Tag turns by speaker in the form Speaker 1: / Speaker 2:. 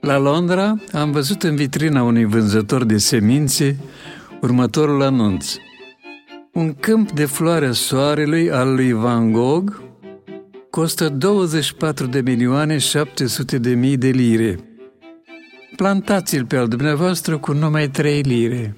Speaker 1: La Londra am văzut în vitrina unui vânzător de semințe următorul anunț. Un câmp de floarea soarelui al lui Van Gogh costă 24 de milioane 700 de mii de lire. Plantați-l pe al dumneavoastră cu numai 3 lire.